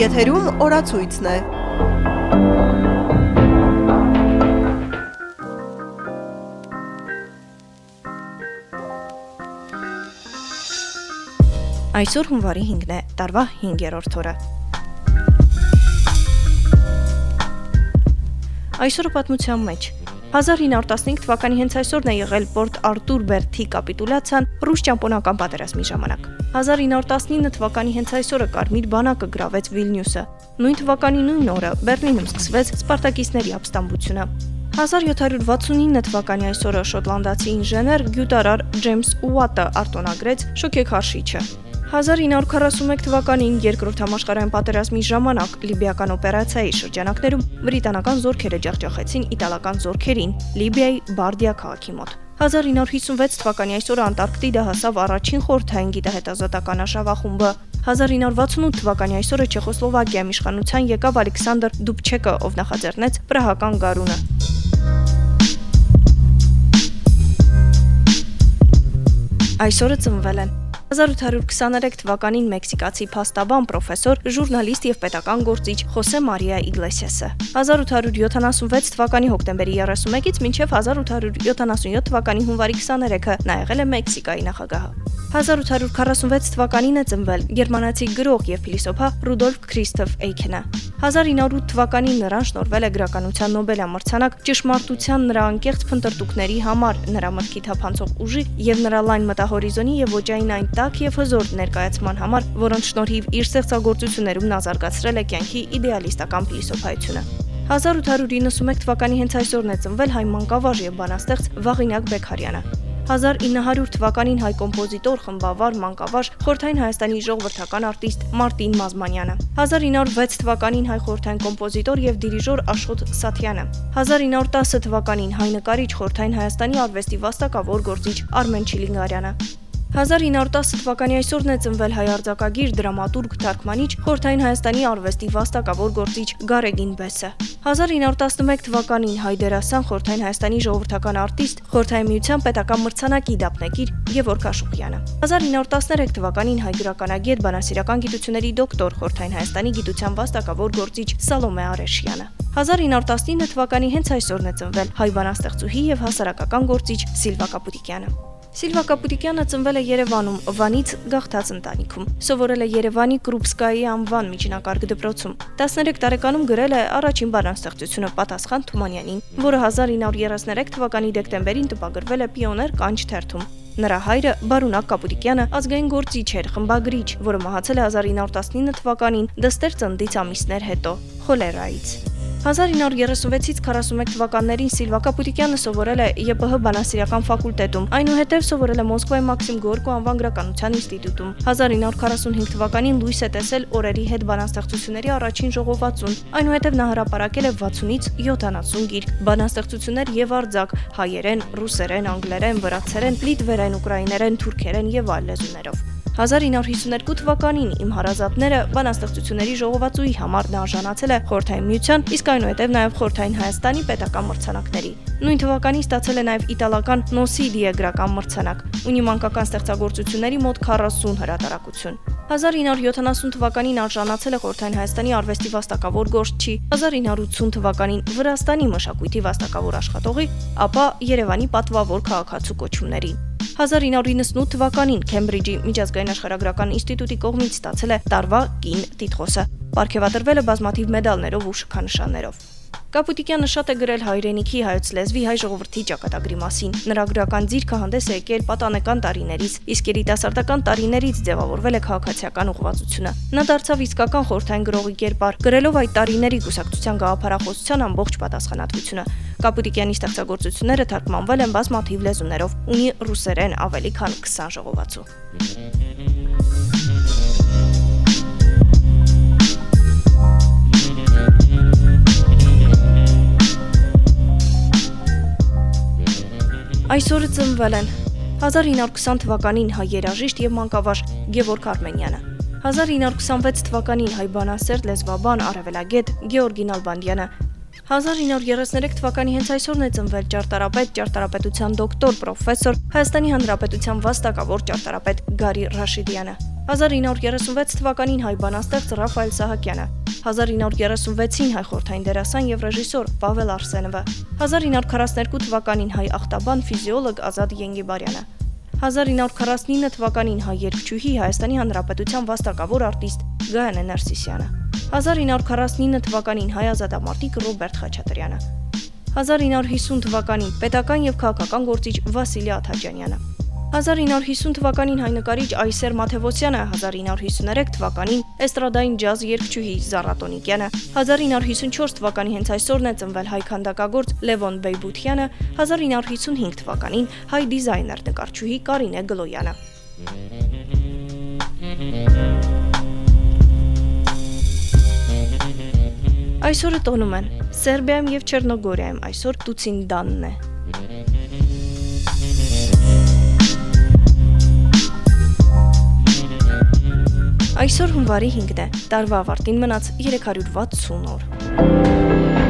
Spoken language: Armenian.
Եթերում օրացույցն է։ Այսօր հունվարի 5-ն է, տարվա 5-րդ օրը։ Այսօրը պատմության մեջ 1915 թվականի հենց այսօրն է եղել Պորտ Արտուր Բերթի կապիտուլյացիան ռուս ճամփոնական պատերազմի ժամանակ։ 1919 թվականի հենց այսօրը Կարմիր բանակը գրավեց Վիլնյուսը։ Նույն թվականի նույն օրը Բերլինում սկսվեց Սպարտակիստների ապստամբությունը։ 1769 թվականի այսօրը շոտլանդացի ինժեներ Գյուտարար Ջեյմս Ուատը արտոնագրեց շոկեքարշիչը։ 1941 թվականին երկրորդ համաշխարհային պատերազմի ժամանակ լիբիական օպերացիայի շրջանակներում բրիտանական զորքերը ջախջախեցին իտալական զորքերին Լիբիայի Բարդիա քաղաքի մոտ։ 1956 թվականի այսօրը Անտարկտիդա հասավ առաջին խորթային գիտահետազոտական աշավախումբը։ 1968 թվականի այսօրը Չեխոսլովակիայում իշխանության եկավ Ալեքսանդր Դուբչեկը, ով նախաձեռնեց Պրահական գարունը։ Այսօրը ծնվել են 1823 թվականին մեքսիկացի փաստաբան, պրոֆեսոր, ժուրնալիստ եւ պետական գործիչ Խոսե Մարիա Իգլեսիասը։ 1876 թվականի հոկտեմբերի 31-ից մինչև 1877 թվականի հունվարի 23-ը նա եղել է Մեքսիկայի նախագահը։ 1846 թվականին է ծնվել գերմանացի գրող եւ փիլիսոփա Ռուդոլֆ Քրիստոֆ Էյքենը։ 1908 թվականին նրան շնորվել է գրականության Նոբելյա մրցանակ ճշմարտության նրա անկեղծ փնտրտուքների համար, նրա մտքի թափանցող ուժի եւ նրա լայն մտահորիզոնի եւ ոչային այն տակ եւ հզոր ներկայացման համար, որոնց շնորհիվ իր ստեղծագործություններում նա զարգացրել է կյանքի իդեալիստական փիլիսոփայությունը։ 1891 թվականի հենց այսօրն է ծնվել հայ մանկավար եւ բանաստեղծ Վաղինակ Բեկարյանը։ 1900 թվականին հայ կոմպոզիտոր, խմբավար, մանկավար, Խորթային Հայաստանի ժողովրդական արտիստ Մարտին Մազմանյանը։ 1906 թվականին հայ խորթային կոմպոզիտոր եւ դիրիժոր Աշխոտ Սաթյանը։ 1910 թվականին հայ նկարիչ Խորթային Հայաստանի արվեստի վաստակավոր գործիչ Արմեն Չիլինգարյանը։ 1910 թվականի այսօրն է ծնվել հայ արձակագիր, դրամատուրգ, թարգմանիչ, Խորթային Հայաստանի արվեստի վաստակավոր գործիչ Գարեգին Բեսը։ 1911 թվականին հայ դերասան, Խորթային Հայաստանի ժողովրդական արտիստ, Խորթային միության պետական մրցանակի դափնեկիր Գևորգ Աշուխյանը։ 1913 թվականին հայ գրականագետ, բանասիրական գիտությունների դոկտոր, Խորթային Հայաստանի գիտության վաստակավոր գործիչ Սալոմե Արեշյանը։ 1919 թվականի հենց այսօրն է ծնվել հայ բանաստեղծուհի եւ հասարակական գործիչ Սիլվա Կապուտիկյանը։ Սիլվա Կապուտիկյանը ծնվել է Երևանում, Վանից գաղթած ընտանիքում։ Սովորել է Երևանի Կրուպսկայի անվան միջնակարգ դպրոցում։ 13 տարեկանում գրել է առաջին բանաստեղծությունը Պատասխան Թումանյանին, որը 1933 թվականի դեկտեմբերին տպագրվել է Պիոներ կանչ թերթում։ Նրա հայրը Բարունակ Կապուտիկյանը ազգային գործիչ էր, խմբագրիչ, որը մահացել է 1919 թվականին դստեր ծննդից ամիսներ հետո խոլերայից։ 1936-ից 41 թվականներին Սիլվա Կապուտիկյանը սովորել է ԵՊՀ բանասիրական ֆակուլտետում, այնուհետև սովորել է Մոսկվայի Մաքսիմ Գորկու անվան գրականության ինստիտուտում։ 1945 թվականին լույս է տեսել օրերի հետ բանաստեղծությունների առաջին ժողովածուն, այնուհետև նա հրապարակել է 60-ից 70 գիրք, բանաստեղծություններ եւ արձակ հայերեն, ռուսերեն, անգլերեն, վրացերեն, լիտվերեն, ուկրաիներեն, թուրքերեն եւ այլ լեզուներով։ 1952 թվականին իմ հարազատները բանաստեղծությունների ժողովածուի համար դարժանացել է Խորթային միության, իսկ այնուհետև նաև Խորթային Հայաստանի պետական մրցանակների։ Նույն թվականին ստացել է նաև իտալական Նոսիդիե գրական մրցանակ։ Ունի մանկական ստեղծագործությունների մոտ 40 հրատարակություն։ 1970 թվականին արժանացել է Խորթային Հայաստանի արվեստի վաստակավոր գործչի, 1980 թվականին Վրաստանի մշակույթի վաստակավոր աշխատողի, ապա Երևանի պատվավոր քաղաքացու կոչումների։ 1998 թվականին Քեմբրիջի միջազգային աշխարհագրական ինստիտուտի կողմից ստացել է տարվա կին տիտղոսը։ Պարգևատրվել է բազմաթիվ մեդալներով ու շքանշաններով։ Կապուտիկյանը շատ է գրել հայրենիքի հայոց լեզվի հայ ժողովրդի ճակատագրի մասին։ Նրա գրական ձիրքը հանդես է եկել պատանեկան տարիներից, իսկ երիտասարդական տարիներից ձևավորվել է քաղաքացիական ուղղվածությունը։ Նա դարձավ իսկական խորթային գրողի կերպար, գրելով այդ տարիների գուսակցության գաղափարախոսության ամբողջ պատասխանատվությունը։ Կապուտիկյանի ստեղծագործությունները թարգմանվել են բազմաթիվ լեզուներով, ունի ռուսերեն ավելի քան 20 ժողովածու։ Այսօրը ծնվել են 1920 թվականին հայ երաժիշտ եւ մանկավար Գևորգ Արմենյանը 1926 թվականին հայ բանասեր լեզվաբան արևելագետ Գեորգի Նալբանդյանը 1933 թվականի հենց այսօրն է ծնվել ճարտարապետ, ճարտարապետության դոկտոր, պրոֆեսոր, Հայաստանի Հանրապետության վաստակավոր ճարտարապետ Գարի Ռաշիդյանը։ 1936 թվականին հայ բանաստեղծ Ռաֆայել Սահակյանը, 1936-ին հայ խորթային դերասան եւ ռեժիսոր Պավել Արսենովը, 1942 թվականին հայ ախտաբան ֆիզիոլոգ Ազատ Յենգիբարյանը, 1949 թվականին հայ երգչուհի Հայաստանի Հանրապետության վաստակավոր արտիստ Գայանե Նարսիսյանը, 1949 թվականին հայ ազատամարտիկ Ռոբերտ Խաչատրյանը, 1950 թվականին պետական եւ քաղաքական գործիչ Վասիլի Աթաջանյանը 1950 թվականին հայ նկարիչ Այսեր Մաթևոսյանը, 1953 թվականին էստրադային ջազ երգչուհի Զարա Տոնիկյանը, 1954 թվականի հենց այսօրն է ծնվել հայ քանդակագործ Լևոն Բեյբությանը, 1955 թվականին հայ դիզայներ նկարչուհի Կարինե Գլոյանը։ Այսօրը տոնում են Սերբիայում եւ Չեռնոգորիայում այսօր Տուցինդանն է։ Այսօր հունվարի 5-ն է։ Տարվա ավարտին մնաց 360 օր։